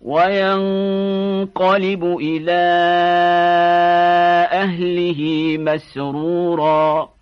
وينقلب إلى أهله مسرورا.